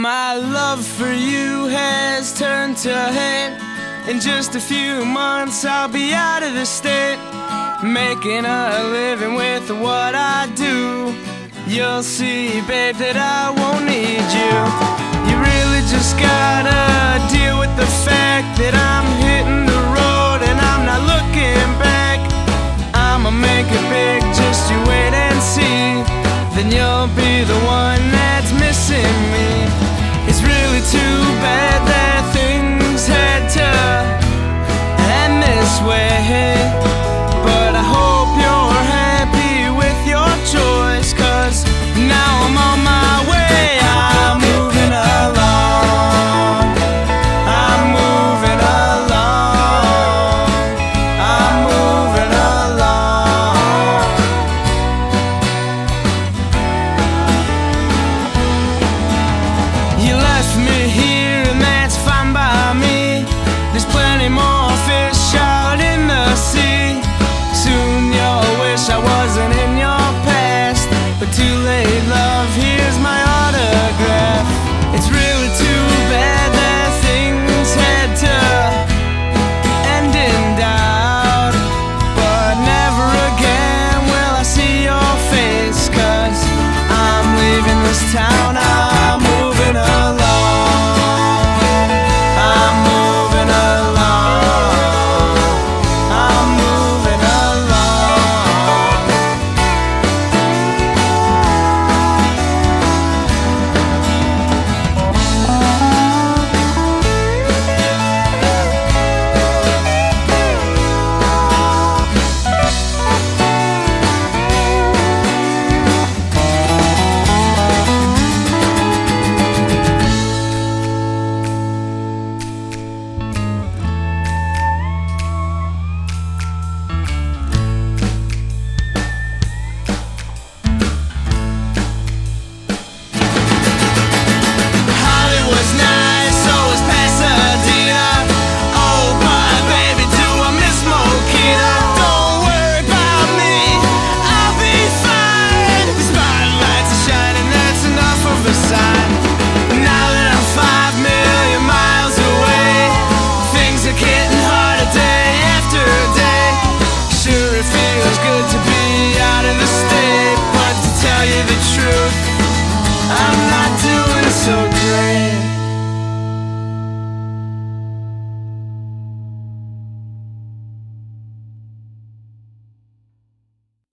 My love for you has turned to hate. In just a few months, I'll be out of the state, making a living with what I do. You'll see, babe, that I won't need you. You really just gotta deal with the fact that I'm hitting the road and I'm not looking back. I'ma make it big, just you wait and see. Then you'll be the one that's missing me. It's really too bad left me here and that's fine by me. There's plenty more fish out in the sea. Soon you'll wish I wasn't in your past. But too late love, here's my autograph. It's really too bad that things had to end in doubt. But never again will I see your face i I'm leaving this town